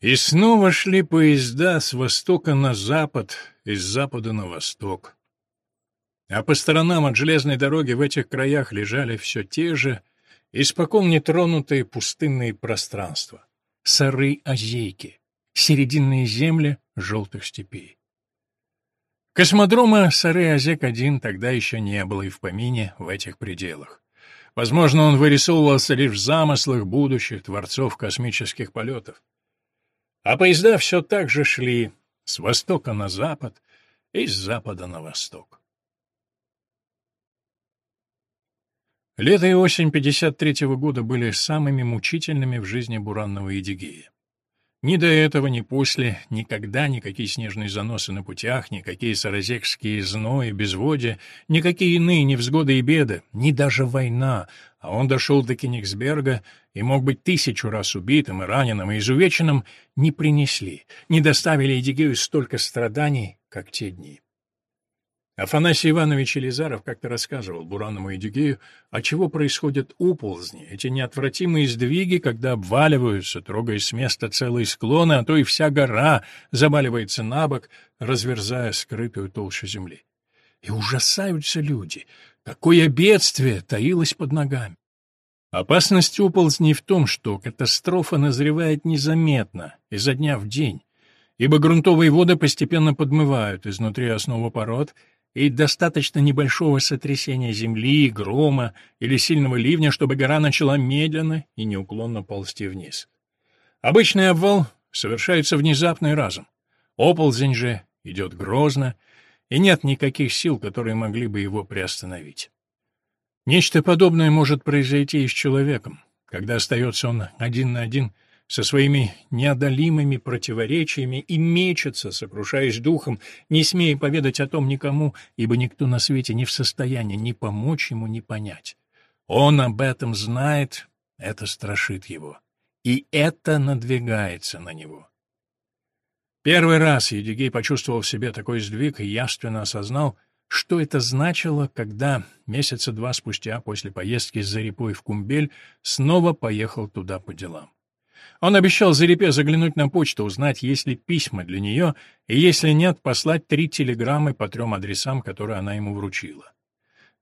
И снова шли поезда с востока на запад, из запада на восток. А по сторонам от железной дороги в этих краях лежали все те же, испокон нетронутые пустынные пространства, сары-озейки, серединные земли желтых степей. Космодрома Сары-Озек-1 тогда еще не было и в помине в этих пределах. Возможно, он вырисовывался лишь в замыслах будущих творцов космических полетов. А поезда все так же шли с востока на запад и с запада на восток. Лето и осень 53-го года были самыми мучительными в жизни Буранного Едигея. Ни до этого, ни после, никогда никакие снежные заносы на путях, никакие саразекские знои, безводья, никакие иные невзгоды и беды, ни даже война, а он дошел до Кенигсберга и мог быть тысячу раз убитым и раненым и изувеченным, не принесли, не доставили Эдигею столько страданий, как те дни. Афанасий Иванович Елизаров как-то рассказывал Буранному Эдюгею, от чего происходят уползни, эти неотвратимые сдвиги, когда обваливаются, трогаясь с места целые склоны, а то и вся гора заваливается на бок, разверзая скрытую толщу земли. И ужасаются люди, какое бедствие таилось под ногами. Опасность уползней в том, что катастрофа назревает незаметно, изо дня в день, ибо грунтовые воды постепенно подмывают изнутри основу пород — и достаточно небольшого сотрясения земли, грома или сильного ливня, чтобы гора начала медленно и неуклонно ползти вниз. Обычный обвал совершается внезапно и разом. Оползень же идет грозно, и нет никаких сил, которые могли бы его приостановить. Нечто подобное может произойти и с человеком, когда остается он один на один — со своими неодолимыми противоречиями и мечется, сокрушаясь духом, не смея поведать о том никому, ибо никто на свете не в состоянии ни помочь ему, ни понять. Он об этом знает, это страшит его, и это надвигается на него. Первый раз Едигей почувствовал в себе такой сдвиг и явственно осознал, что это значило, когда месяца два спустя после поездки с Зарипой в Кумбель снова поехал туда по делам. Он обещал Зарипе заглянуть на почту, узнать, есть ли письма для нее, и если нет, послать три телеграммы по трем адресам, которые она ему вручила.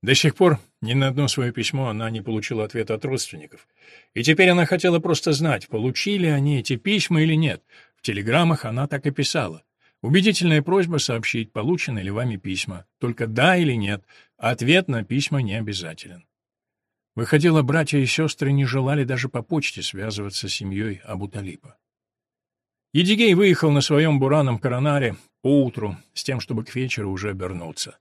До сих пор ни на одно свое письмо она не получила ответа от родственников. И теперь она хотела просто знать, получили они эти письма или нет. В телеграммах она так и писала. Убедительная просьба сообщить, получены ли вами письма. Только да или нет. Ответ на письма не обязателен. Выходило, братья и сестры не желали даже по почте связываться с семьей Абуталипа. Едигей выехал на своем бураном коронаре поутру, с тем, чтобы к вечеру уже обернуться.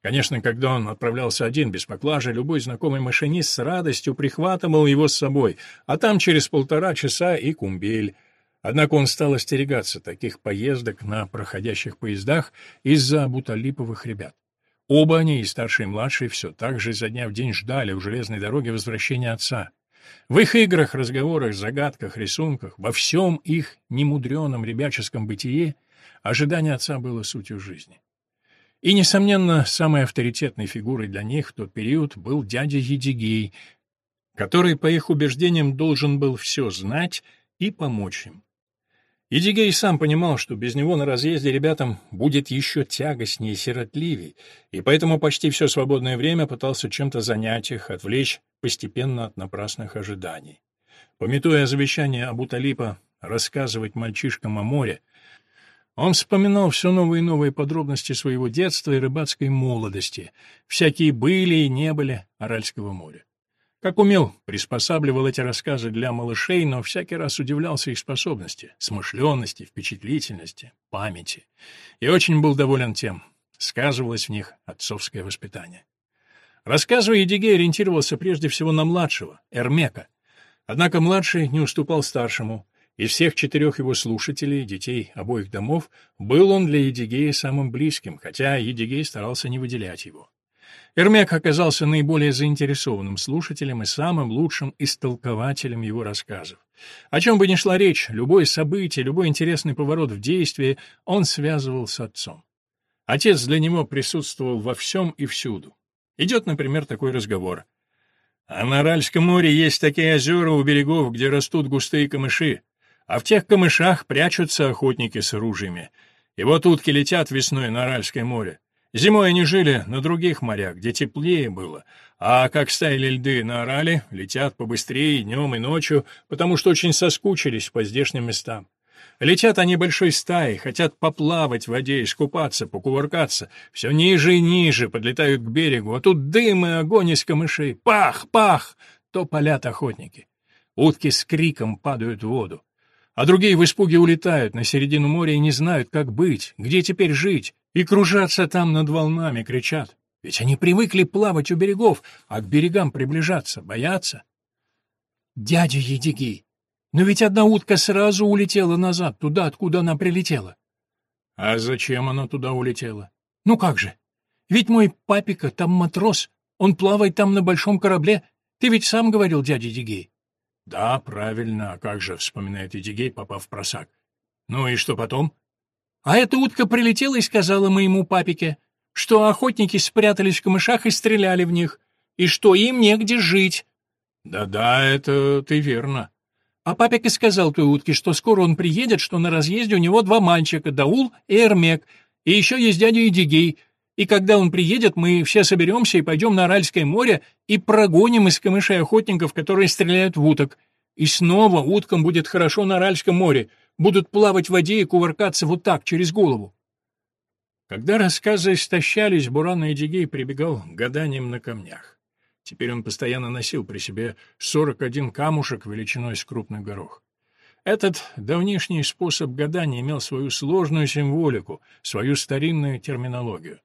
Конечно, когда он отправлялся один, без поклажи, любой знакомый машинист с радостью прихватывал его с собой, а там через полтора часа и кумбель. Однако он стал остерегаться таких поездок на проходящих поездах из-за абуталиповых ребят. Оба они, и старший и младший, все так же изо дня в день ждали у железной дороги возвращения отца. В их играх, разговорах, загадках, рисунках, во всем их немудреном ребяческом бытие ожидание отца было сутью жизни. И, несомненно, самой авторитетной фигурой для них в тот период был дядя Едигей, который, по их убеждениям, должен был все знать и помочь им. Едигей сам понимал, что без него на разъезде ребятам будет еще тягостнее и сиротливей, и поэтому почти все свободное время пытался чем-то занять их, отвлечь постепенно от напрасных ожиданий. Пометуя завещание Абуталипа рассказывать мальчишкам о море, он вспоминал все новые и новые подробности своего детства и рыбацкой молодости, всякие были и не были Аральского моря. Как умел, приспосабливал эти рассказы для малышей, но всякий раз удивлялся их способности, смышленности, впечатлительности, памяти. И очень был доволен тем, сказывалось в них отцовское воспитание. Рассказывая, Едигей ориентировался прежде всего на младшего, Эрмека. Однако младший не уступал старшему. Из всех четырех его слушателей, детей обоих домов, был он для Едигея самым близким, хотя Едигей старался не выделять его. Эрмек оказался наиболее заинтересованным слушателем и самым лучшим истолкователем его рассказов. О чем бы ни шла речь, любое событие, любой интересный поворот в действии он связывал с отцом. Отец для него присутствовал во всем и всюду. Идет, например, такой разговор. А на Аральском море есть такие озера у берегов, где растут густые камыши. А в тех камышах прячутся охотники с оружиями. И вот утки летят весной на Аральское море. Зимой они жили на других морях, где теплее было, а как стаяли льды на Орале, летят побыстрее днем и ночью, потому что очень соскучились по здешним местам. Летят они большой стаей, хотят поплавать в воде, искупаться, покувыркаться. Все ниже и ниже подлетают к берегу, а тут дым и огонь из камышей. Пах, пах! То палят охотники. Утки с криком падают в воду. А другие в испуге улетают на середину моря и не знают, как быть, где теперь жить и кружатся там над волнами, кричат. Ведь они привыкли плавать у берегов, а к берегам приближаться боятся. Дядя Едигей, но ведь одна утка сразу улетела назад, туда, откуда она прилетела. А зачем она туда улетела? Ну как же? Ведь мой папика там матрос, он плавает там на большом корабле. Ты ведь сам говорил, дядя Дигей. Да, правильно, а как же, вспоминает Едигей, попав в просак. Ну и что потом? А эта утка прилетела и сказала моему папике, что охотники спрятались в камышах и стреляли в них, и что им негде жить. Да-да, это ты верно. А папик и сказал той утке, что скоро он приедет, что на разъезде у него два мальчика, Даул и Эрмек, и еще есть дядя Эдигей, и когда он приедет, мы все соберемся и пойдем на Аральское море и прогоним из камышей охотников, которые стреляют в уток. И снова уткам будет хорошо на Аральском море, будут плавать в воде и кувыркаться вот так, через голову. Когда рассказы истощались, Буран Эдигей прибегал к гаданиям на камнях. Теперь он постоянно носил при себе 41 камушек величиной с крупный горох. Этот давнишний способ гадания имел свою сложную символику, свою старинную терминологию.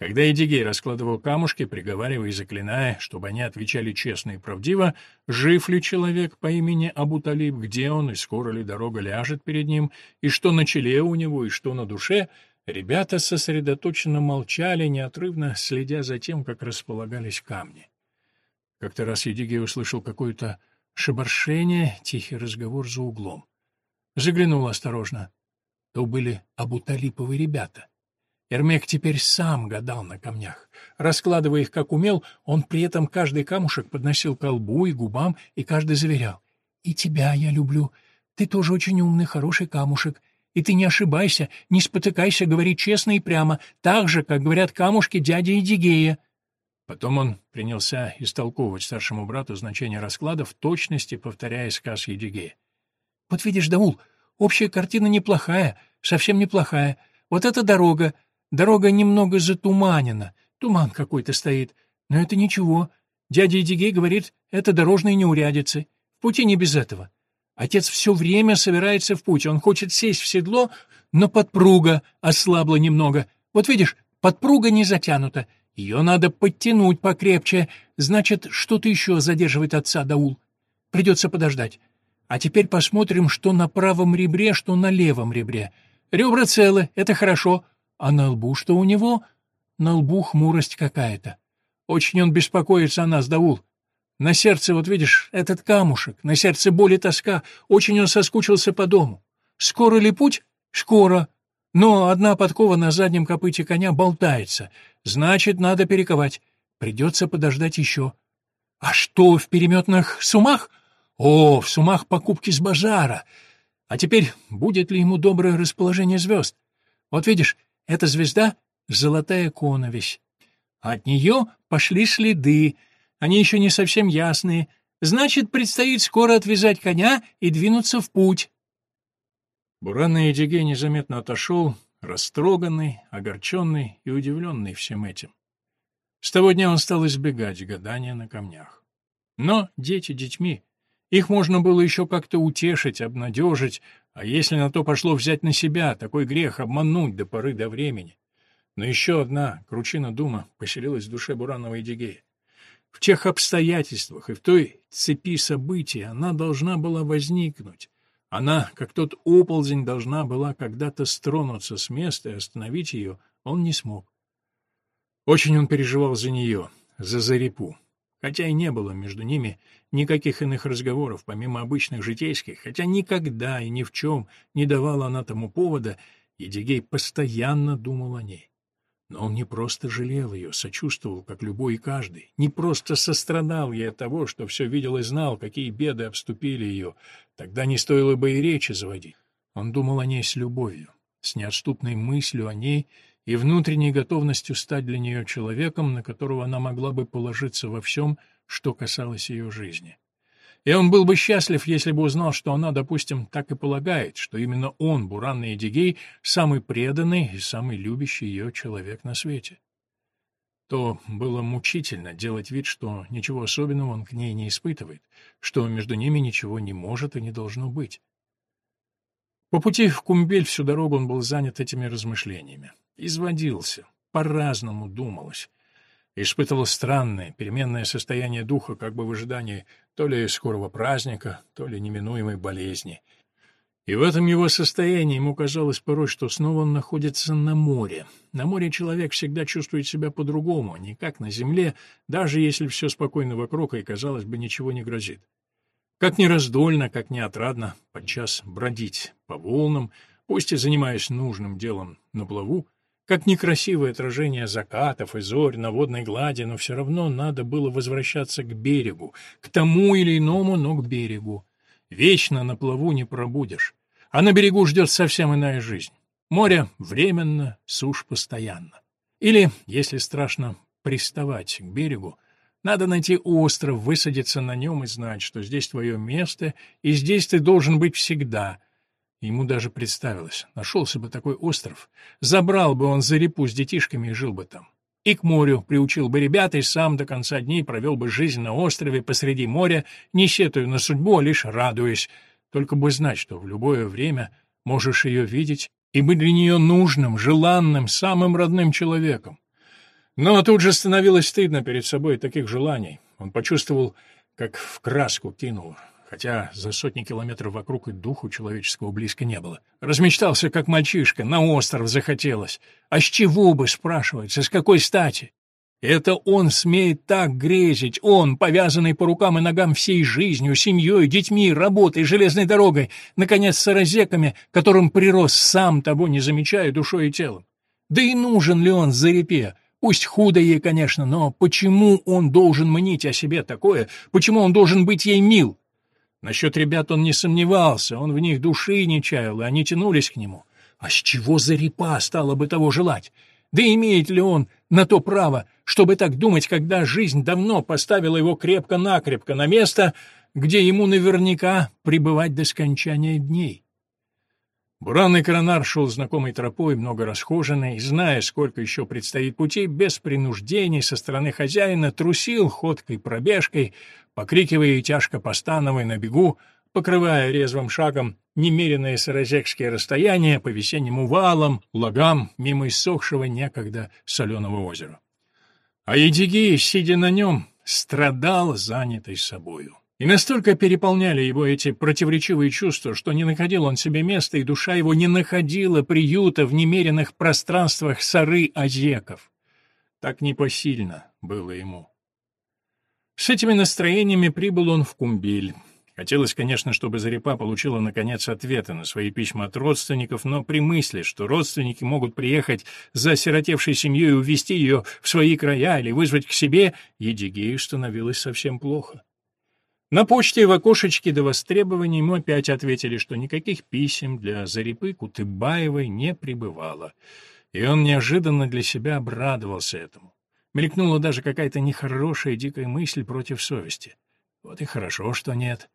Когда Эдигей раскладывал камушки, приговаривая и заклиная, чтобы они отвечали честно и правдиво, жив ли человек по имени Абуталиб, где он и скоро ли дорога ляжет перед ним, и что на челе у него, и что на душе, ребята сосредоточенно молчали, неотрывно следя за тем, как располагались камни. Как-то раз Едигей услышал какое-то шебаршение, тихий разговор за углом. Заглянул осторожно. То были Абуталиповы ребята. Эрмек теперь сам гадал на камнях. Раскладывая их как умел, он при этом каждый камушек подносил к колбу и губам, и каждый заверял. «И тебя я люблю. Ты тоже очень умный, хороший камушек. И ты не ошибайся, не спотыкайся, говори честно и прямо, так же, как говорят камушки дяди Эдигея». Потом он принялся истолковывать старшему брату значение расклада в точности, повторяя сказ Едигея. «Вот видишь, Даул, общая картина неплохая, совсем неплохая. Вот эта дорога. Дорога немного затуманена, туман какой-то стоит. Но это ничего. Дядя Едигей говорит, это дорожные неурядицы. В пути не без этого. Отец все время собирается в путь. Он хочет сесть в седло, но подпруга ослабла немного. Вот видишь, подпруга не затянута. Ее надо подтянуть покрепче, значит, что-то еще задерживает отца Даул. Придется подождать. А теперь посмотрим, что на правом ребре, что на левом ребре. Ребра целы, это хорошо. А на лбу что у него? На лбу хмурость какая-то. Очень он беспокоится о нас, Даул. На сердце, вот видишь, этот камушек, на сердце боль и тоска. Очень он соскучился по дому. Скоро ли путь? Скоро. Но одна подкова на заднем копыте коня болтается. Значит, надо перековать. Придется подождать еще. А что в переметных сумах? О, в сумах покупки с базара. А теперь, будет ли ему доброе расположение звезд? Вот видишь, эта звезда — золотая коновесь. От нее пошли следы. Они еще не совсем ясные. Значит, предстоит скоро отвязать коня и двинуться в путь. Буран Эдигей незаметно отошел, растроганный, огорченный и удивленный всем этим. С того дня он стал избегать гадания на камнях. Но дети детьми. Их можно было еще как-то утешить, обнадежить, а если на то пошло взять на себя, такой грех обмануть до поры до времени. Но еще одна кручина дума поселилась в душе Буранова Эдигея. В тех обстоятельствах и в той цепи событий она должна была возникнуть, она, как тот оползень, должна была когда-то стронуться с места, и остановить ее он не смог. Очень он переживал за нее, за Зарипу. Хотя и не было между ними никаких иных разговоров, помимо обычных житейских, хотя никогда и ни в чем не давала она тому повода, Едигей постоянно думал о ней. Но он не просто жалел ее, сочувствовал, как любой и каждый, не просто сострадал ей от того, что все видел и знал, какие беды обступили ее. Тогда не стоило бы и речи заводить. Он думал о ней с любовью, с неотступной мыслью о ней и внутренней готовностью стать для нее человеком, на которого она могла бы положиться во всем, что касалось ее жизни. И он был бы счастлив, если бы узнал, что она, допустим, так и полагает, что именно он, Буранный Эдигей, самый преданный и самый любящий ее человек на свете. То было мучительно делать вид, что ничего особенного он к ней не испытывает, что между ними ничего не может и не должно быть. По пути в Кумбель всю дорогу он был занят этими размышлениями. Изводился, по-разному думалось испытывал странное, переменное состояние духа, как бы в ожидании то ли скорого праздника, то ли неминуемой болезни. И в этом его состоянии ему казалось порой, что снова он находится на море. На море человек всегда чувствует себя по-другому, не как на земле, даже если все спокойно вокруг и, казалось бы, ничего не грозит. Как ни раздольно, как ни отрадно, подчас бродить по волнам, пусть и занимаясь нужным делом на плаву, как некрасивое отражение закатов и зорь на водной глади, но все равно надо было возвращаться к берегу, к тому или иному, но к берегу. Вечно на плаву не пробудешь, а на берегу ждет совсем иная жизнь. Море временно, сушь постоянно. Или, если страшно приставать к берегу, надо найти остров, высадиться на нем и знать, что здесь твое место, и здесь ты должен быть всегда — Ему даже представилось, нашелся бы такой остров, забрал бы он за репу с детишками и жил бы там. И к морю приучил бы ребят, и сам до конца дней провел бы жизнь на острове посреди моря, не сетуя на судьбу, а лишь радуясь. Только бы знать, что в любое время можешь ее видеть и быть для нее нужным, желанным, самым родным человеком. Но тут же становилось стыдно перед собой таких желаний. Он почувствовал, как в краску кинул, хотя за сотни километров вокруг и духу человеческого близко не было. Размечтался, как мальчишка, на остров захотелось. А с чего бы, спрашивается, с какой стати? Это он смеет так грезить, он, повязанный по рукам и ногам всей жизнью, семьей, детьми, работой, железной дорогой, наконец, саразеками, которым прирос сам того не замечая душой и телом. Да и нужен ли он Зарепе? Пусть худо ей, конечно, но почему он должен мнить о себе такое? Почему он должен быть ей мил? Насчет ребят он не сомневался, он в них души не чаял, и они тянулись к нему. А с чего за репа стало бы того желать? Да имеет ли он на то право, чтобы так думать, когда жизнь давно поставила его крепко-накрепко на место, где ему наверняка пребывать до скончания дней? Буранный коронар шел знакомой тропой, много расхоженной, зная, сколько еще предстоит пути, без принуждений со стороны хозяина, трусил ходкой пробежкой, покрикивая и тяжко постановая на бегу, покрывая резвым шагом немеренные саразекские расстояния по весенним увалам, лагам, мимо иссохшего некогда соленого озера. А Едигей, сидя на нем, страдал, занятый собою. И настолько переполняли его эти противоречивые чувства, что не находил он себе места, и душа его не находила приюта в немеренных пространствах сары озеков. Так непосильно было ему. С этими настроениями прибыл он в Кумбиль. Хотелось, конечно, чтобы Зарипа получила, наконец, ответы на свои письма от родственников, но при мысли, что родственники могут приехать за осиротевшей семьей и увезти ее в свои края или вызвать к себе, Едигею становилось совсем плохо. На почте в окошечке до востребования ему опять ответили, что никаких писем для Зарипы Кутыбаевой не прибывало, и он неожиданно для себя обрадовался этому. Мелькнула даже какая-то нехорошая дикая мысль против совести. Вот и хорошо, что нет.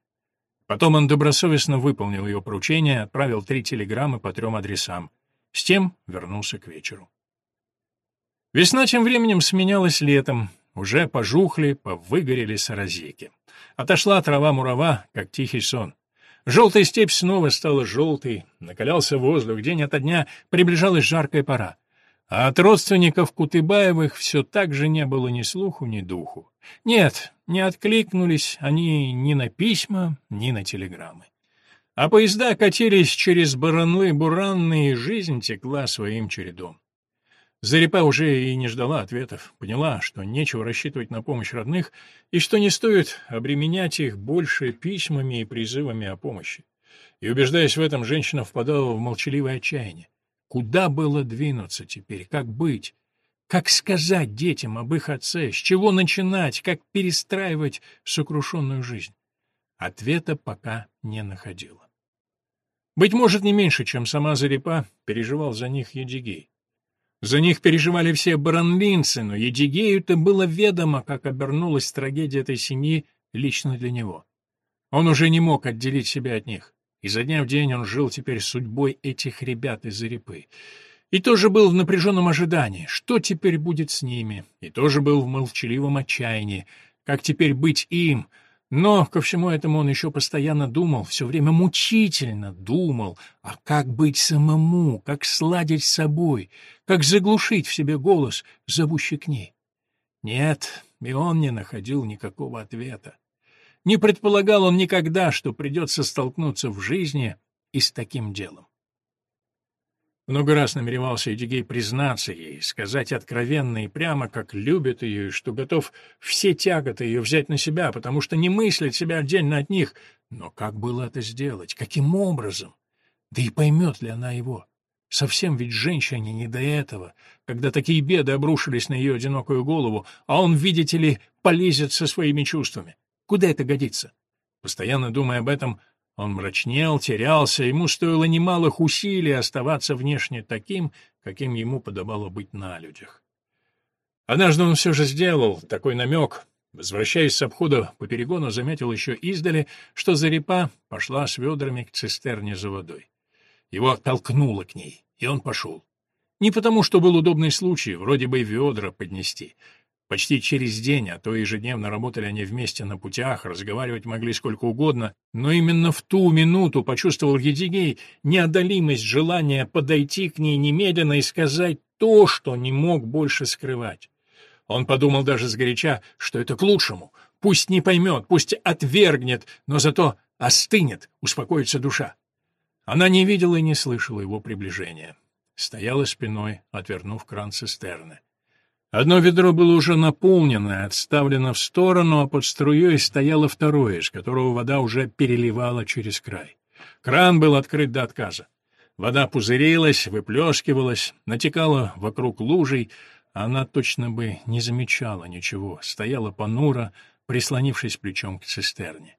Потом он добросовестно выполнил ее поручение, отправил три телеграммы по трем адресам. С тем вернулся к вечеру. Весна тем временем сменялась летом. Уже пожухли, повыгорели саразейки. Отошла трава-мурава, как тихий сон. Желтая степь снова стала желтой, накалялся воздух, день ото дня приближалась жаркая пора. А от родственников Кутыбаевых все так же не было ни слуху, ни духу. Нет, не откликнулись они ни на письма, ни на телеграммы. А поезда катились через Баранлы-Буранны, и жизнь текла своим чередом. Зарипа уже и не ждала ответов, поняла, что нечего рассчитывать на помощь родных и что не стоит обременять их больше письмами и призывами о помощи. И, убеждаясь в этом, женщина впадала в молчаливое отчаяние. Куда было двинуться теперь? Как быть? Как сказать детям об их отце? С чего начинать? Как перестраивать сокрушенную жизнь? Ответа пока не находила. Быть может, не меньше, чем сама Зарипа, переживал за них Едигей. За них переживали все баранлинцы, но Едигею-то было ведомо, как обернулась трагедия этой семьи лично для него. Он уже не мог отделить себя от них. Изо дня в день он жил теперь судьбой этих ребят из Зарипы. И тоже был в напряженном ожидании, что теперь будет с ними, и тоже был в молчаливом отчаянии, как теперь быть им, но ко всему этому он еще постоянно думал, все время мучительно думал, а как быть самому, как сладить с собой, как заглушить в себе голос, зовущий к ней. Нет, и он не находил никакого ответа. Не предполагал он никогда, что придется столкнуться в жизни и с таким делом. Много раз намеревался Эдигей признаться ей, сказать откровенно и прямо, как любит ее, и что готов все тяготы ее взять на себя, потому что не мыслит себя отдельно от них. Но как было это сделать? Каким образом? Да и поймет ли она его? Совсем ведь женщине не до этого, когда такие беды обрушились на ее одинокую голову, а он, видите ли, полезет со своими чувствами. Куда это годится? Постоянно думая об этом, он мрачнел, терялся, ему стоило немалых усилий оставаться внешне таким, каким ему подобало быть на людях. Однажды он все же сделал такой намек. Возвращаясь с обхода по перегону, заметил еще издали, что Зарипа пошла с ведрами к цистерне за водой. Его оттолкнуло к ней, и он пошел. Не потому, что был удобный случай, вроде бы ведра поднести, Почти через день, а то ежедневно работали они вместе на путях, разговаривать могли сколько угодно, но именно в ту минуту почувствовал Едигей неодолимость желания подойти к ней немедленно и сказать то, что не мог больше скрывать. Он подумал даже сгоряча, что это к лучшему. Пусть не поймет, пусть отвергнет, но зато остынет, успокоится душа. Она не видела и не слышала его приближения. Стояла спиной, отвернув кран цистерны. Одно ведро было уже наполнено, отставлено в сторону, а под струей стояло второе, из которого вода уже переливала через край. Кран был открыт до отказа. Вода пузырилась, выплескивалась, натекала вокруг лужей, она точно бы не замечала ничего, стояла понуро, прислонившись плечом к цистерне.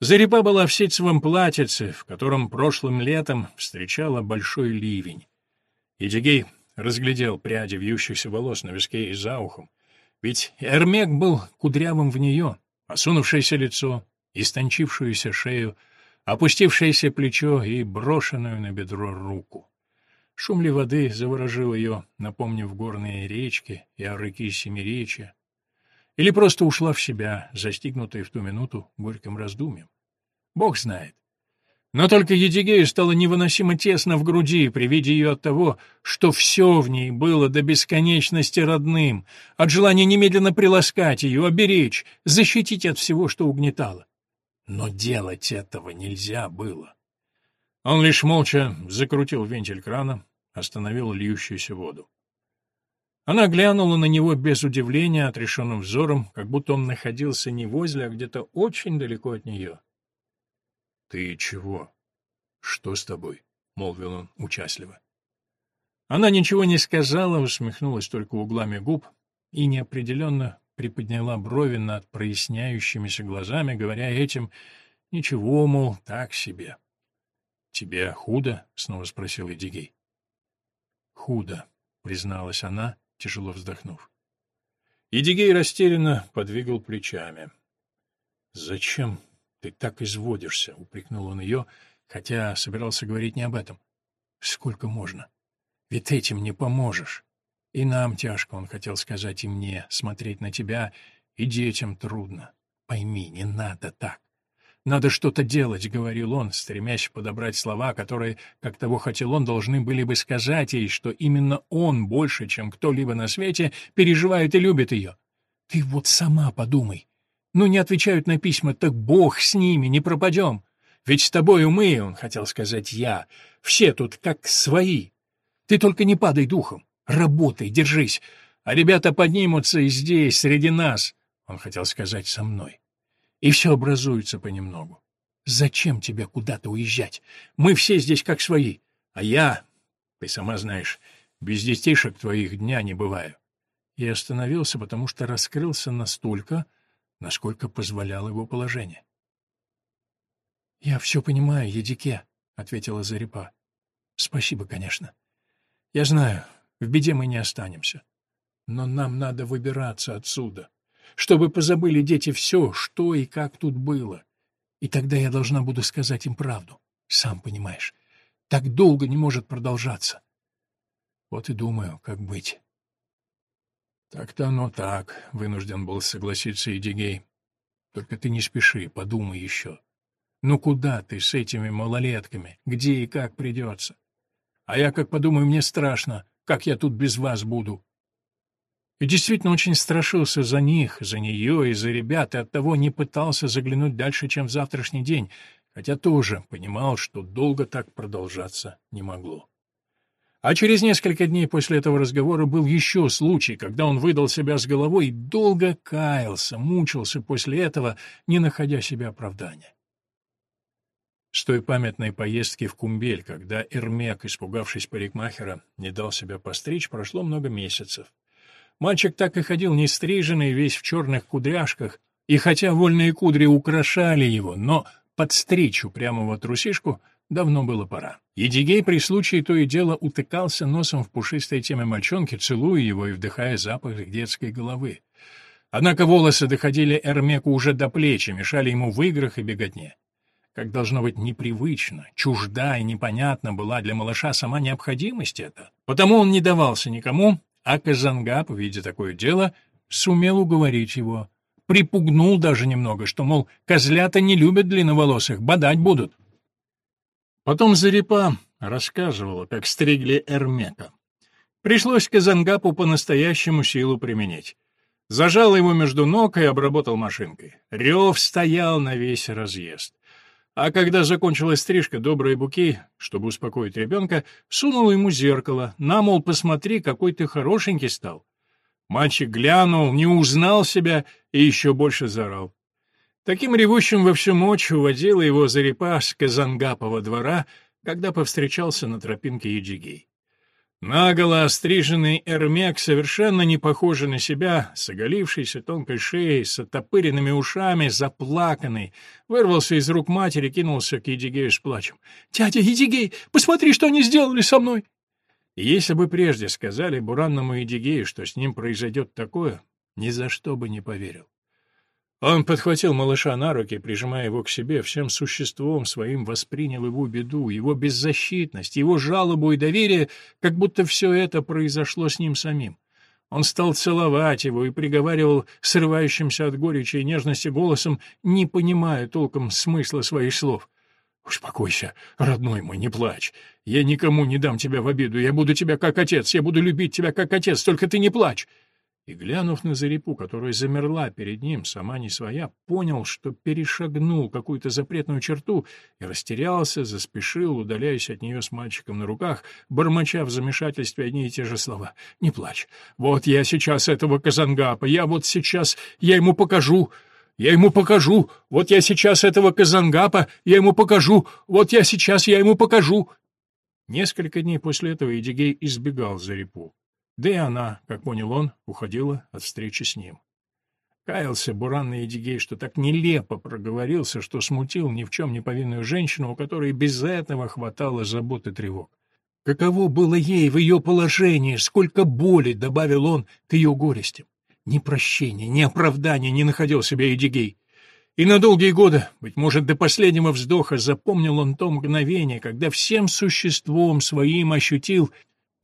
Зарипа была в ситцевом платьице, в котором прошлым летом встречала большой ливень. Идигей разглядел пряди вьющихся волос на виске и за ухом. Ведь Эрмек был кудрявым в нее, осунувшееся лицо, истончившуюся шею, опустившееся плечо и брошенную на бедро руку. Шум ли воды заворожил ее, напомнив горные речки и орыки семиречья. Или просто ушла в себя, застигнутая в ту минуту горьким раздумьем. Бог знает. Но только Едигею стало невыносимо тесно в груди при виде ее от того, что все в ней было до бесконечности родным, от желания немедленно приласкать ее, оберечь, защитить от всего, что угнетало. Но делать этого нельзя было. Он лишь молча закрутил вентиль крана, остановил льющуюся воду. Она глянула на него без удивления, отрешенным взором, как будто он находился не возле, а где-то очень далеко от нее. «Ты чего? Что с тобой?» — молвил он участливо. Она ничего не сказала, усмехнулась только углами губ и неопределенно приподняла брови над проясняющимися глазами, говоря этим «Ничего, мол, так себе». «Тебе худо?» — снова спросил Эдигей. «Худо», — призналась она, тяжело вздохнув. Едигей растерянно подвигал плечами. «Зачем ты так изводишься, — упрекнул он ее, хотя собирался говорить не об этом. — Сколько можно? Ведь этим не поможешь. И нам тяжко, он хотел сказать, и мне, смотреть на тебя, и детям трудно. Пойми, не надо так. «Надо что-то делать», — говорил он, стремясь подобрать слова, которые, как того хотел он, должны были бы сказать ей, что именно он больше, чем кто-либо на свете, переживает и любит ее. «Ты вот сама подумай. Ну, не отвечают на письма, так бог с ними, не пропадем. Ведь с тобою мы, он хотел сказать я, все тут как свои. Ты только не падай духом, работай, держись, а ребята поднимутся и здесь, среди нас, он хотел сказать со мной. И все образуется понемногу. Зачем тебе куда-то уезжать? Мы все здесь как свои, а я, ты сама знаешь, Без детишек твоих дня не бываю. И остановился, потому что раскрылся настолько, насколько позволяло его положение. — Я все понимаю, Едике, — ответила Зарипа. — Спасибо, конечно. Я знаю, в беде мы не останемся. Но нам надо выбираться отсюда, чтобы позабыли дети все, что и как тут было. И тогда я должна буду сказать им правду. Сам понимаешь, так долго не может продолжаться. Вот и думаю, как быть. Так-то оно так, вынужден был согласиться Эдигей. Только ты не спеши, подумай еще. Ну куда ты с этими малолетками? Где и как придется? А я, как подумаю, мне страшно, как я тут без вас буду. И действительно очень страшился за них, за нее и за ребят, и оттого не пытался заглянуть дальше, чем в завтрашний день, хотя тоже понимал, что долго так продолжаться не могло. А через несколько дней после этого разговора был еще случай, когда он выдал себя с головой и долго каялся, мучился после этого, не находя себе оправдания. С той памятной поездки в Кумбель, когда Эрмек, испугавшись парикмахера, не дал себя постричь, прошло много месяцев. Мальчик так и ходил нестриженный, весь в черных кудряшках, и хотя вольные кудри украшали его, но подстричь упрямого трусишку давно было пора. Едигей при случае то и дело утыкался носом в пушистой теме мальчонки, целуя его и вдыхая запах детской головы. Однако волосы доходили Эрмеку уже до плеч и мешали ему в играх и беготне как должно быть непривычно, чужда и непонятна была для малыша сама необходимость это. Потому он не давался никому, а Казангап, видя такое дело, сумел уговорить его. Припугнул даже немного, что, мол, козлята не любят длинноволосых, бодать будут. Потом Зарипа рассказывала, как стригли Эрмека. Пришлось Казангапу по-настоящему силу применить. Зажал его между ног и обработал машинкой. Рев стоял на весь разъезд. А когда закончилась стрижка, добрый Буки, чтобы успокоить ребенка, сунул ему зеркало. На, мол, посмотри, какой ты хорошенький стал. Мальчик глянул, не узнал себя и еще больше заорал. Таким ревущим во всю ночь уводила его Зарипа с Казангапова двора, когда повстречался на тропинке Юдигей. Наголо остриженный Эрмек, совершенно не похожий на себя, с оголившейся тонкой шеей, с оттопыренными ушами, заплаканный, вырвался из рук матери, кинулся к Едигею с плачем. «Дядя Едигей, посмотри, что они сделали со мной!» Если бы прежде сказали буранному Едигею, что с ним произойдет такое, ни за что бы не поверил. Он подхватил малыша на руки, прижимая его к себе, всем существом своим воспринял его беду, его беззащитность, его жалобу и доверие, как будто все это произошло с ним самим. Он стал целовать его и приговаривал срывающимся от горечи и нежности голосом, не понимая толком смысла своих слов. «Успокойся, родной мой, не плачь. Я никому не дам тебя в обиду. Я буду тебя как отец, я буду любить тебя как отец, только ты не плачь и, глянув на Зарипу, которая замерла перед ним, сама не своя, понял, что перешагнул какую-то запретную черту и растерялся, заспешил, удаляясь от нее с мальчиком на руках, бормоча в замешательстве одни и те же слова. «Не плачь. Вот я сейчас этого Казангапа, я вот сейчас, я ему покажу». Я ему покажу, вот я сейчас этого Казангапа, я ему покажу, вот я сейчас, я ему покажу. Несколько дней после этого Эдигей избегал Зарипу. Да и она, как понял он, уходила от встречи с ним. Каялся буранный Эдигей, что так нелепо проговорился, что смутил ни в чем не повинную женщину, у которой без этого хватало забот и тревог. Каково было ей в ее положении, сколько боли добавил он к ее горестям. Ни прощения, ни оправдания не находил себя Эдигей. И на долгие годы, быть может, до последнего вздоха, запомнил он то мгновение, когда всем существом своим ощутил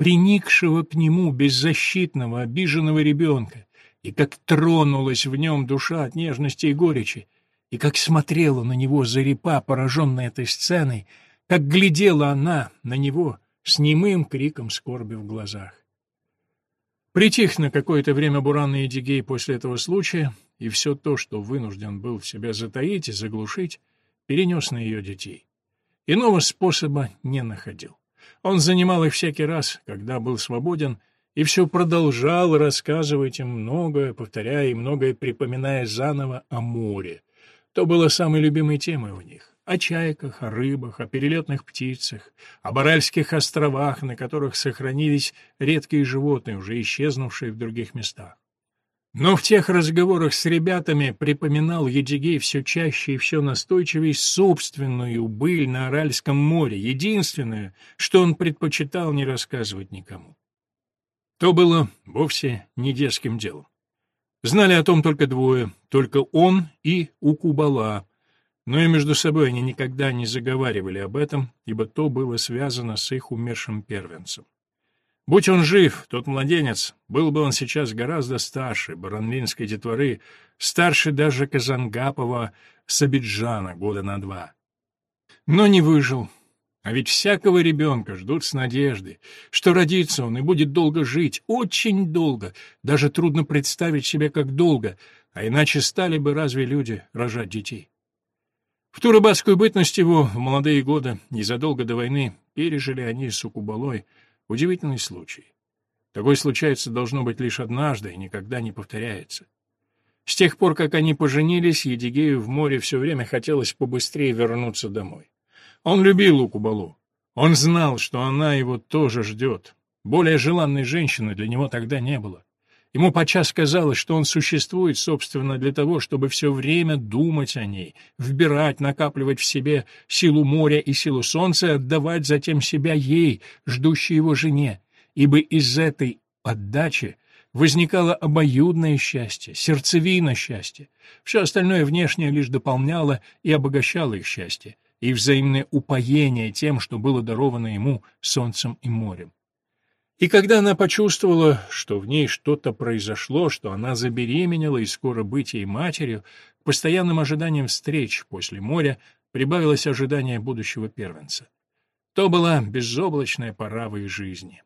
приникшего к нему беззащитного, обиженного ребенка, и как тронулась в нем душа от нежности и горечи, и как смотрела на него Зарипа, пораженная этой сценой, как глядела она на него с немым криком скорби в глазах. Притих на какое-то время буранный Эдигей после этого случая, и все то, что вынужден был в себя затаить и заглушить, перенес на ее детей. Иного способа не находил. Он занимал их всякий раз, когда был свободен, и все продолжал рассказывать им многое, повторяя и многое припоминая заново о море. То было самой любимой темой у них. о чайках, о рыбах, о перелетных птицах, о Баральских островах, на которых сохранились редкие животные, уже исчезнувшие в других местах. Но в тех разговорах с ребятами припоминал Едигей все чаще и все настойчивее собственную быль на Аральском море, единственное, что он предпочитал не рассказывать никому. То было вовсе не детским делом. Знали о том только двое, только он и Укубала, но и между собой они никогда не заговаривали об этом, ибо то было связано с их умершим первенцем. Будь он жив, тот младенец, был бы он сейчас гораздо старше баранлинской детворы, старше даже Казангапова Сабиджана года на два. Но не выжил. А ведь всякого ребенка ждут с надеждой, что родится он и будет долго жить, очень долго, даже трудно представить себе, как долго, а иначе стали бы разве люди рожать детей. В ту рыбацкую бытность его в молодые годы, незадолго до войны, пережили они с Укубалой — Удивительный случай. Такое случается должно быть лишь однажды и никогда не повторяется. С тех пор, как они поженились, Едигею в море все время хотелось побыстрее вернуться домой. Он любил Укубалу. Он знал, что она его тоже ждет. Более желанной женщины для него тогда не было. Ему подчас казалось, что он существует, собственно, для того, чтобы все время думать о ней, вбирать, накапливать в себе силу моря и силу солнца, отдавать затем себя ей, ждущей его жене, ибо из этой отдачи возникало обоюдное счастье, сердцевина счастья. Все остальное внешнее лишь дополняло и обогащало их счастье, и взаимное упоение тем, что было даровано ему солнцем и морем. И когда она почувствовала, что в ней что-то произошло, что она забеременела и скоро быть ей матерью, к постоянным ожиданиям встреч после моря прибавилось ожидание будущего первенца. То была безоблачная пора в их жизни.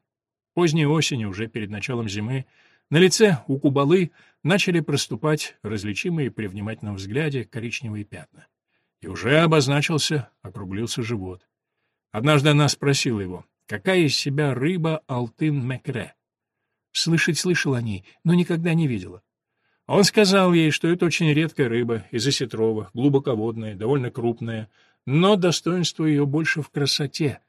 Поздней осенью, уже перед началом зимы, на лице у Кубалы начали проступать различимые при внимательном взгляде коричневые пятна. И уже обозначился, округлился живот. Однажды она спросила его, Какая из себя рыба Алтын-Мекре? Слышать слышал о ней, но никогда не видела. Он сказал ей, что это очень редкая рыба, из осетрова, глубоководная, довольно крупная, но достоинство ее больше в красоте.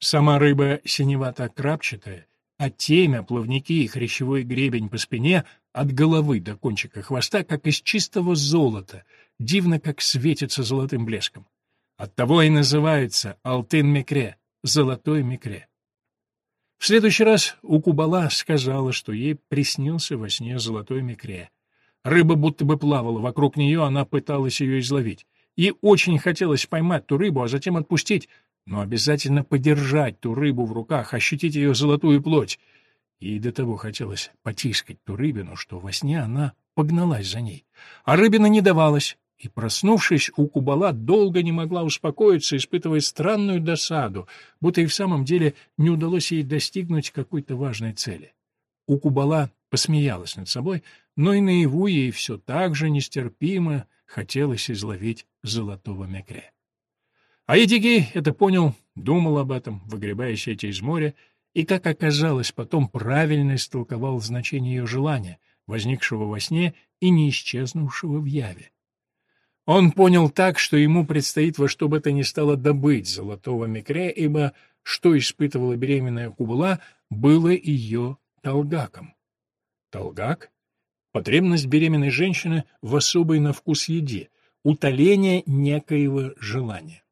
Сама рыба синевато-крапчатая, а темя, плавники и хрящевой гребень по спине от головы до кончика хвоста, как из чистого золота, дивно как светится золотым блеском. Оттого и называется Алтын-Мекре золотой микре. В следующий раз Укубала сказала, что ей приснился во сне золотой микре. Рыба будто бы плавала вокруг нее, она пыталась ее изловить. Ей очень хотелось поймать ту рыбу, а затем отпустить, но обязательно подержать ту рыбу в руках, ощутить ее золотую плоть. Ей до того хотелось потискать ту рыбину, что во сне она погналась за ней. А рыбина не давалась, и, проснувшись, у Кубала долго не могла успокоиться, испытывая странную досаду, будто и в самом деле не удалось ей достигнуть какой-то важной цели. У Кубала посмеялась над собой, но и наяву ей все так же нестерпимо хотелось изловить золотого мекре. А Едигей это понял, думал об этом, выгребая сети из моря, и, как оказалось, потом правильно истолковал значение ее желания, возникшего во сне и не исчезнувшего в яве. Он понял так, что ему предстоит во что бы то ни стало добыть золотого микре, ибо что испытывала беременная Кубла, было ее толгаком. Толгак — потребность беременной женщины в особой на вкус еде, утоление некоего желания.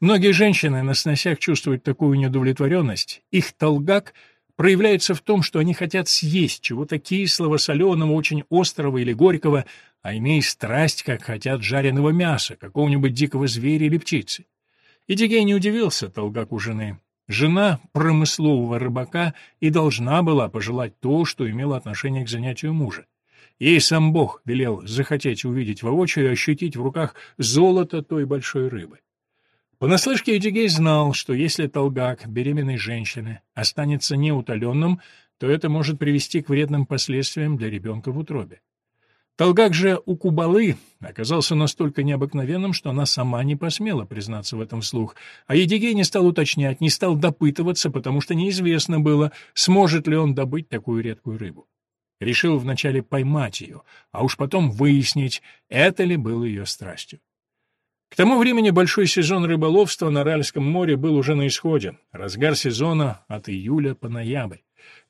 Многие женщины на сносях чувствуют такую неудовлетворенность. Их толгак проявляется в том, что они хотят съесть чего-то кислого, соленого, очень острого или горького, а имея страсть, как хотят жареного мяса, какого-нибудь дикого зверя или птицы. И Дигей не удивился толгаку жены. Жена промыслового рыбака и должна была пожелать то, что имело отношение к занятию мужа. Ей сам Бог велел захотеть увидеть воочию и ощутить в руках золото той большой рыбы. Понаслышке Эдигей знал, что если толгак беременной женщины останется неутоленным, то это может привести к вредным последствиям для ребенка в утробе. Толгак же у Кубалы оказался настолько необыкновенным, что она сама не посмела признаться в этом вслух, а Едигей не стал уточнять, не стал допытываться, потому что неизвестно было, сможет ли он добыть такую редкую рыбу. Решил вначале поймать ее, а уж потом выяснить, это ли было ее страстью. К тому времени большой сезон рыболовства на Аральском море был уже на исходе. Разгар сезона от июля по ноябрь.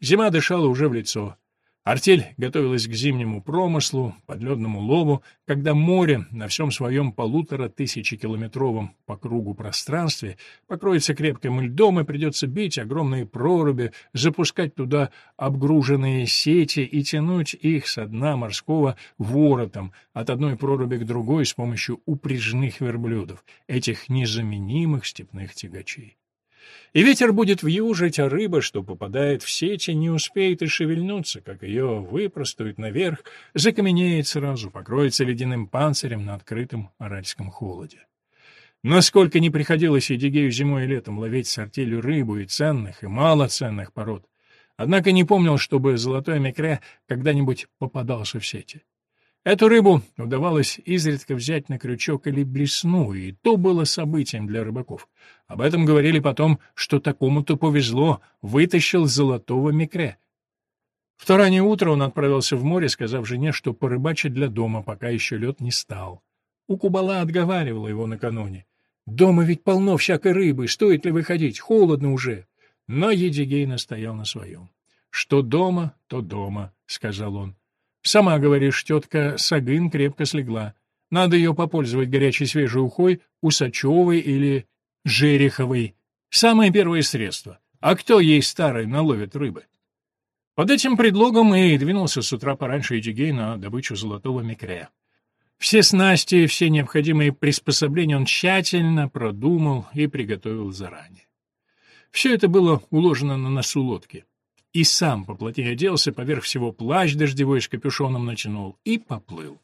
Зима дышала уже в лицо. Артель готовилась к зимнему промыслу, подледному лову, когда море на всем своем полутора тысячекилометровом по кругу пространстве покроется крепким льдом и придется бить огромные проруби, запускать туда обгруженные сети и тянуть их со дна морского воротом от одной проруби к другой с помощью упряжных верблюдов, этих незаменимых степных тягачей. И ветер будет вьюжить, а рыба, что попадает в сети, не успеет и шевельнуться, как ее выпростуют наверх, закаменеет сразу, покроется ледяным панцирем на открытом аральском холоде. Насколько не приходилось Едигею зимой и летом ловить с артелью рыбу и ценных, и малоценных пород, однако не помнил, чтобы золотой микре когда-нибудь попадался в сети. Эту рыбу удавалось изредка взять на крючок или блесну, и то было событием для рыбаков. Об этом говорили потом, что такому-то повезло, вытащил золотого микре. В то раннее утро он отправился в море, сказав жене, что порыбачит для дома, пока еще лед не стал. У Кубала отговаривала его накануне. «Дома ведь полно всякой рыбы, стоит ли выходить, холодно уже». Но Едигей настоял на своем. «Что дома, то дома», — сказал он. Сама говоришь, тетка Сагын крепко слегла. Надо ее попользовать горячей свежей ухой, усачевой или жереховой. Самое первое средство. А кто ей старой наловит рыбы? Под этим предлогом и двинулся с утра пораньше Эдигей на добычу золотого микрея. Все снасти, все необходимые приспособления он тщательно продумал и приготовил заранее. Все это было уложено на носу лодки и сам поплотнее оделся, поверх всего плащ дождевой с капюшоном натянул и поплыл.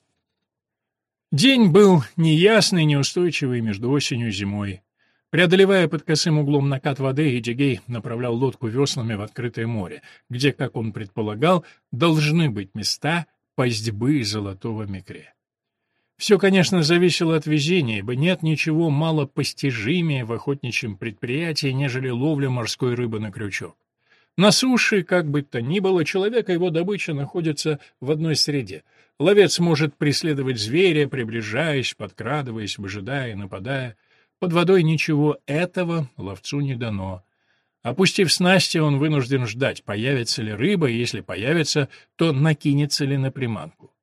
День был неясный, неустойчивый между осенью и зимой. Преодолевая под косым углом накат воды, Эдигей направлял лодку веслами в открытое море, где, как он предполагал, должны быть места пастьбы золотого микре. Все, конечно, зависело от везения, ибо нет ничего малопостижимее в охотничьем предприятии, нежели ловля морской рыбы на крючок. На суше, как бы то ни было, человек и его добыча находятся в одной среде. Ловец может преследовать зверя, приближаясь, подкрадываясь, выжидая, нападая. Под водой ничего этого ловцу не дано. Опустив снасти, он вынужден ждать, появится ли рыба, и если появится, то накинется ли на приманку.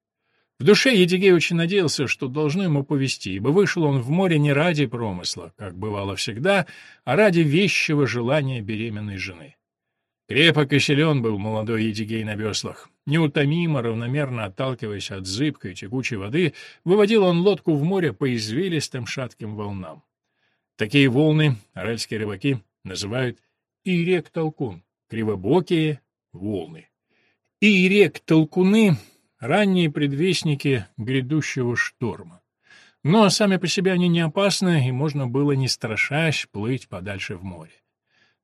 В душе Едигей очень надеялся, что должно ему повезти, ибо вышел он в море не ради промысла, как бывало всегда, а ради вещего желания беременной жены. Крепок и силен был молодой Едигей на веслах. Неутомимо, равномерно отталкиваясь от зыбкой текучей воды, выводил он лодку в море по извилистым шатким волнам. Такие волны аральские рыбаки называют ирек-толкун, кривобокие волны. Ирек-толкуны — ранние предвестники грядущего шторма. Но сами по себе они не опасны, и можно было, не страшась, плыть подальше в море.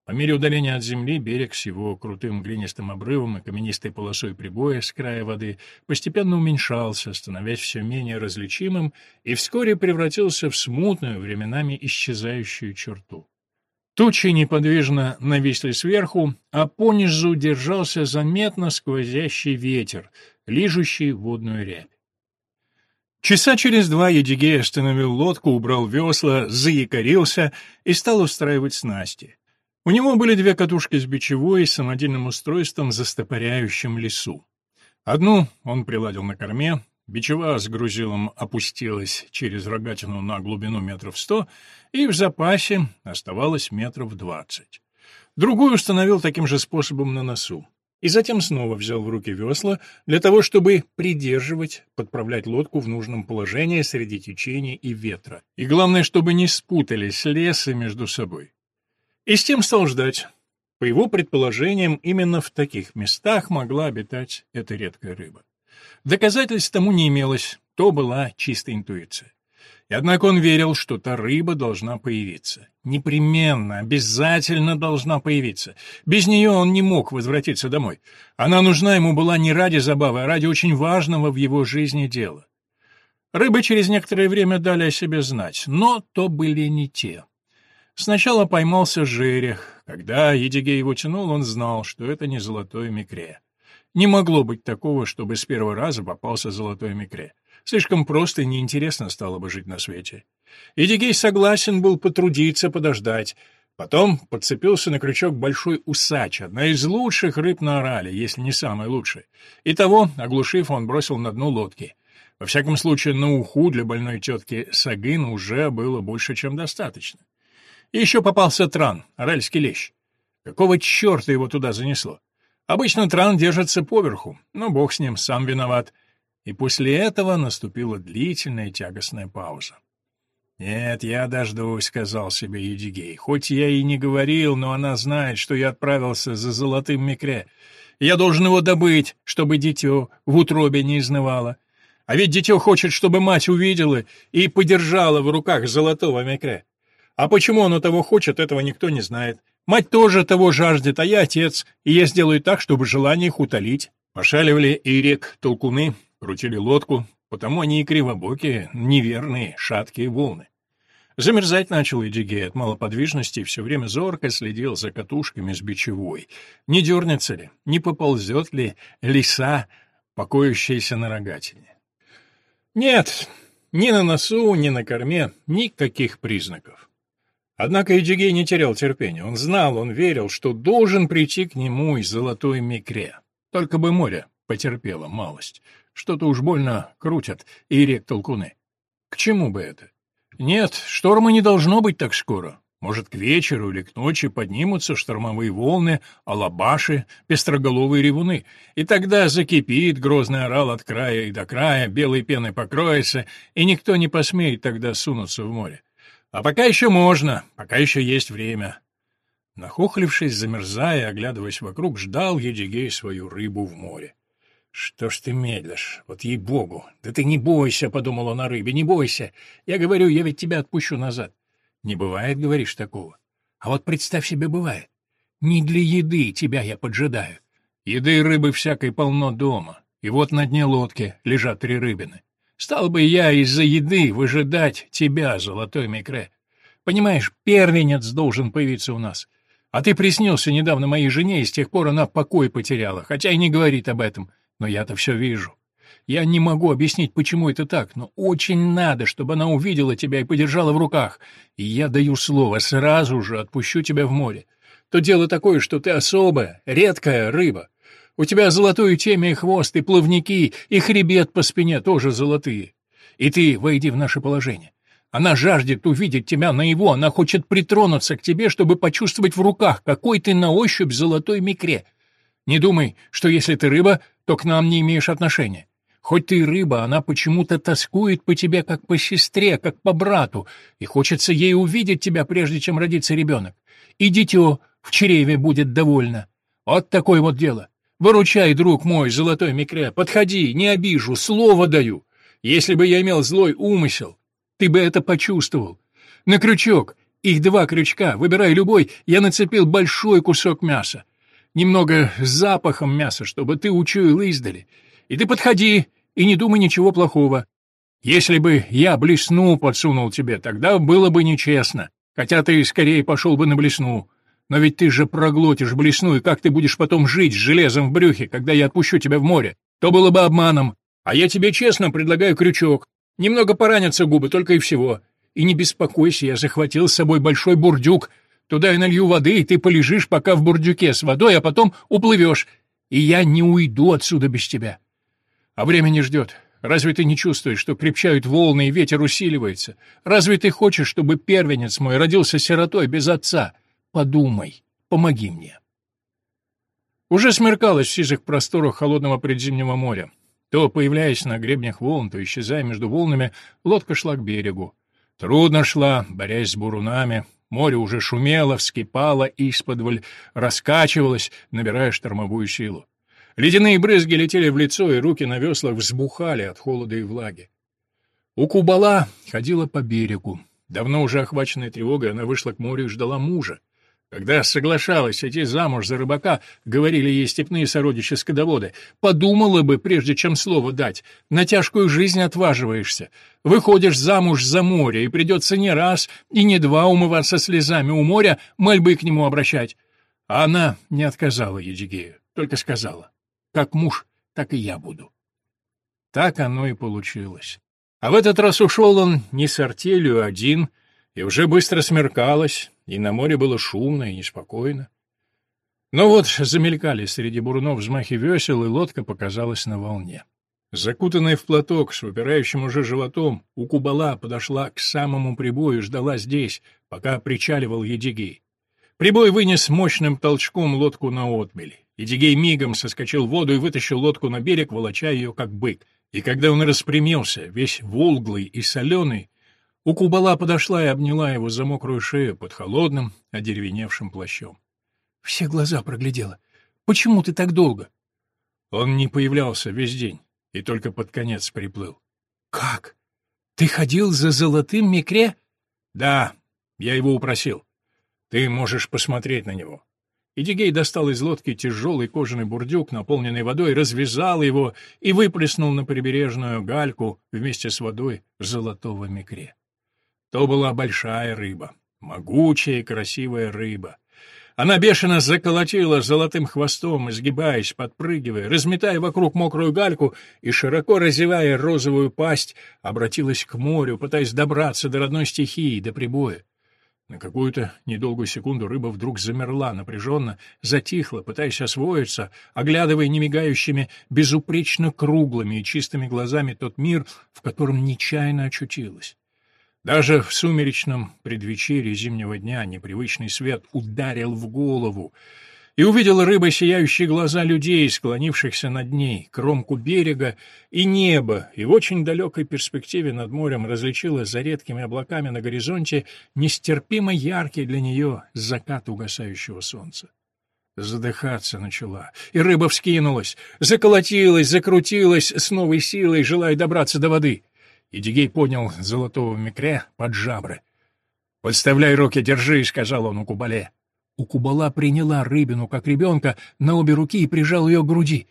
По мере удаления от земли берег с его крутым глинистым обрывом и каменистой полосой прибоя с края воды постепенно уменьшался, становясь все менее различимым, и вскоре превратился в смутную, временами исчезающую черту. Тучи неподвижно нависли сверху, а понизу держался заметно сквозящий ветер, лижущий водную рябь. Часа через два Едигей остановил лодку, убрал весла, заякорился и стал устраивать снасти. У него были две катушки с бичевой и самодельным устройством, застопоряющим лесу. Одну он приладил на корме, бичева с грузилом опустилась через рогатину на глубину метров сто, и в запасе оставалось метров двадцать. Другую установил таким же способом на носу. И затем снова взял в руки весла для того, чтобы придерживать, подправлять лодку в нужном положении среди течения и ветра. И главное, чтобы не спутались лесы между собой. И с тем стал ждать. По его предположениям, именно в таких местах могла обитать эта редкая рыба. Доказательств тому не имелось, то была чистая интуиция. И однако он верил, что та рыба должна появиться. Непременно, обязательно должна появиться. Без нее он не мог возвратиться домой. Она нужна ему была не ради забавы, а ради очень важного в его жизни дела. Рыбы через некоторое время дали о себе знать, но то были не те. Сначала поймался жерех. Когда Едигей его тянул, он знал, что это не золотой микре. Не могло быть такого, чтобы с первого раза попался золотой микре. Слишком просто и неинтересно стало бы жить на свете. Эдигей согласен был потрудиться, подождать. Потом подцепился на крючок большой усач, одна из лучших рыб на Орале, если не самая лучшая. И того, оглушив, он бросил на дно лодки. Во всяком случае, на уху для больной тетки Сагын уже было больше, чем достаточно. И еще попался тран, оральский лещ. Какого черта его туда занесло? Обычно тран держится поверху, но бог с ним, сам виноват. И после этого наступила длительная тягостная пауза. «Нет, я дождусь», — сказал себе Юдигей. «Хоть я и не говорил, но она знает, что я отправился за золотым микре. Я должен его добыть, чтобы дитё в утробе не изнывало. А ведь дитё хочет, чтобы мать увидела и подержала в руках золотого микре. А почему оно того хочет, этого никто не знает. Мать тоже того жаждет, а я отец, и я сделаю так, чтобы желание их утолить». Пошаливали и рек толкуны, крутили лодку, потому они и кривобокие, неверные, шаткие волны. Замерзать начал Эдигей от малоподвижности и все время зорко следил за катушками с бичевой. Не дернется ли, не поползет ли лиса, покоящаяся на рогатине? Нет, ни на носу, ни на корме никаких признаков. Однако Эдигей не терял терпения. Он знал, он верил, что должен прийти к нему из золотой микре. Только бы море потерпело малость. Что-то уж больно крутят и рек толкуны. К чему бы это? Нет, шторма не должно быть так скоро. Может, к вечеру или к ночи поднимутся штормовые волны, алабаши, пестроголовые ревуны, и тогда закипит грозный орал от края и до края, белой пеной покроется, и никто не посмеет тогда сунуться в море. А пока еще можно, пока еще есть время. Нахохлившись, замерзая, оглядываясь вокруг, ждал Едигей свою рыбу в море. «Что ж ты медлишь? Вот ей-богу! Да ты не бойся!» — подумал он о рыбе. «Не бойся! Я говорю, я ведь тебя отпущу назад». «Не бывает, говоришь, такого? А вот представь себе, бывает. Не для еды тебя я поджидаю. Еды и рыбы всякой полно дома. И вот на дне лодки лежат три рыбины. Стал бы я из-за еды выжидать тебя, золотой микре. Понимаешь, первенец должен появиться у нас. А ты приснился недавно моей жене, и с тех пор она покой потеряла, хотя и не говорит об этом. Но я-то все вижу. Я не могу объяснить, почему это так, но очень надо, чтобы она увидела тебя и подержала в руках. И я даю слово, сразу же отпущу тебя в море. То дело такое, что ты особая, редкая рыба. У тебя золотой темя и хвост, и плавники, и хребет по спине тоже золотые. И ты войди в наше положение. Она жаждет увидеть тебя на его, она хочет притронуться к тебе, чтобы почувствовать в руках, какой ты на ощупь золотой микре. Не думай, что если ты рыба, то к нам не имеешь отношения. Хоть ты и рыба, она почему-то тоскует по тебе, как по сестре, как по брату, и хочется ей увидеть тебя, прежде чем родится ребенок. И дитё в чреве будет довольно. Вот такое вот дело. Выручай, друг мой, золотой микре, подходи, не обижу, слово даю. Если бы я имел злой умысел, ты бы это почувствовал. На крючок, их два крючка, выбирай любой, я нацепил большой кусок мяса немного с запахом мяса, чтобы ты учуял издали. И ты подходи, и не думай ничего плохого. Если бы я блесну подсунул тебе, тогда было бы нечестно, хотя ты скорее пошел бы на блесну. Но ведь ты же проглотишь блесну, и как ты будешь потом жить с железом в брюхе, когда я отпущу тебя в море? То было бы обманом. А я тебе честно предлагаю крючок. Немного поранятся губы, только и всего. И не беспокойся, я захватил с собой большой бурдюк, Туда я налью воды, и ты полежишь пока в бурдюке с водой, а потом уплывешь, и я не уйду отсюда без тебя. А время не ждет. Разве ты не чувствуешь, что крепчают волны и ветер усиливается? Разве ты хочешь, чтобы первенец мой родился сиротой без отца? Подумай, помоги мне. Уже смеркалось в сизых просторах холодного предзимнего моря. То, появляясь на гребнях волн, то исчезая между волнами, лодка шла к берегу. Трудно шла, борясь с бурунами, Море уже шумело, вскипало, исподволь раскачивалось, набирая штормовую силу. Ледяные брызги летели в лицо, и руки на веслах взбухали от холода и влаги. У Кубала ходила по берегу. Давно уже охваченная тревогой, она вышла к морю и ждала мужа. Когда соглашалась идти замуж за рыбака, говорили ей степные сородичи-скотоводы, подумала бы, прежде чем слово дать, на тяжкую жизнь отваживаешься. Выходишь замуж за море, и придется не раз и не два умываться слезами у моря, мольбы к нему обращать. А она не отказала Едигею, только сказала, как муж, так и я буду. Так оно и получилось. А в этот раз ушел он не с артелью один, и уже быстро смеркалось, и на море было шумно и неспокойно. Но вот замелькали среди бурунов взмахи весел, и лодка показалась на волне. Закутанная в платок, с выпирающим уже животом, у Кубала подошла к самому прибою и ждала здесь, пока причаливал Едигей. Прибой вынес мощным толчком лодку на отмель. Едигей мигом соскочил в воду и вытащил лодку на берег, волоча ее как бык. И когда он распрямился, весь волглый и соленый, у Кубала подошла и обняла его за мокрую шею под холодным, одеревеневшим плащом. Все глаза проглядела. «Почему ты так долго?» Он не появлялся весь день и только под конец приплыл. «Как? Ты ходил за золотым микре?» «Да, я его упросил. Ты можешь посмотреть на него. Идигей достал из лодки тяжелый кожаный бурдюк, наполненный водой, развязал его и выплеснул на прибережную гальку вместе с водой золотого микре. То была большая рыба, могучая и красивая рыба. Она бешено заколотила золотым хвостом, изгибаясь, подпрыгивая, разметая вокруг мокрую гальку и, широко разевая розовую пасть, обратилась к морю, пытаясь добраться до родной стихии, до прибоя. На какую-то недолгую секунду рыба вдруг замерла, напряженно, затихла, пытаясь освоиться, оглядывая немигающими, безупречно круглыми и чистыми глазами тот мир, в котором нечаянно очутилась. Даже в сумеречном предвечерье зимнего дня непривычный свет ударил в голову, и увидела рыба сияющие глаза людей, склонившихся над ней, кромку берега и небо, и в очень далекой перспективе над морем различила за редкими облаками на горизонте нестерпимо яркий для нее закат угасающего солнца. Задыхаться начала, и рыба вскинулась, заколотилась, закрутилась с новой силой, желая добраться до воды. И Дигей поднял золотого микре под жабры. «Подставляй руки, держи», — сказал он у Кубале. У Кубала приняла рыбину, как ребенка, на обе руки и прижал ее к груди.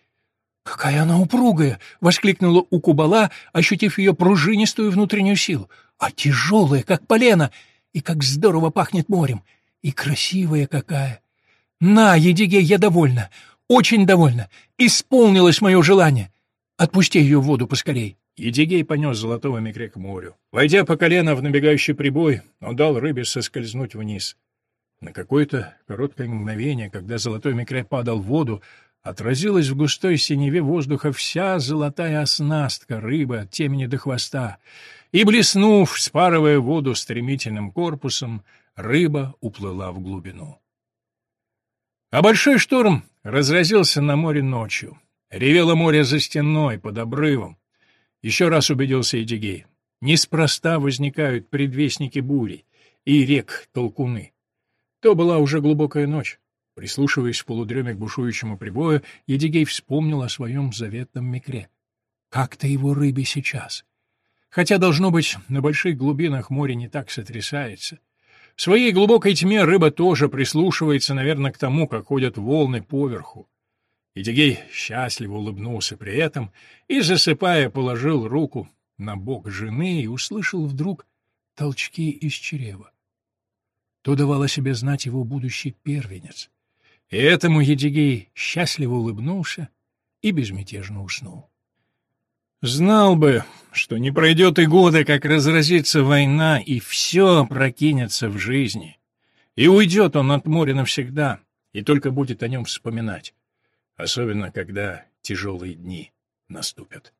«Какая она упругая!» — воскликнула у Кубала, ощутив ее пружинистую внутреннюю силу. «А тяжелая, как полено! И как здорово пахнет морем! И красивая какая! На, Едигей, я довольна! Очень довольна! Исполнилось мое желание! Отпусти ее в воду поскорей!» Едигей понес золотого микре к морю. Войдя по колено в набегающий прибой, он дал рыбе соскользнуть вниз. На какое-то короткое мгновение, когда золотой микре падал в воду, отразилась в густой синеве воздуха вся золотая оснастка рыбы от темени до хвоста, и, блеснув, спарывая воду стремительным корпусом, рыба уплыла в глубину. А большой шторм разразился на море ночью. Ревело море за стеной, под обрывом. Еще раз убедился Эдигей. Неспроста возникают предвестники бури и рек-толкуны. То была уже глубокая ночь. Прислушиваясь в полудреме к бушующему прибою, Едигей вспомнил о своем заветном микре. Как-то его рыбе сейчас. Хотя, должно быть, на больших глубинах море не так сотрясается. В своей глубокой тьме рыба тоже прислушивается, наверное, к тому, как ходят волны поверху. Едигей счастливо улыбнулся при этом и, засыпая, положил руку на бок жены и услышал вдруг толчки из чрева то давал о себе знать его будущий первенец. И этому Едигей счастливо улыбнулся и безмятежно уснул. Знал бы, что не пройдет и года, как разразится война, и все прокинется в жизни. И уйдет он от моря навсегда, и только будет о нем вспоминать, особенно когда тяжелые дни наступят.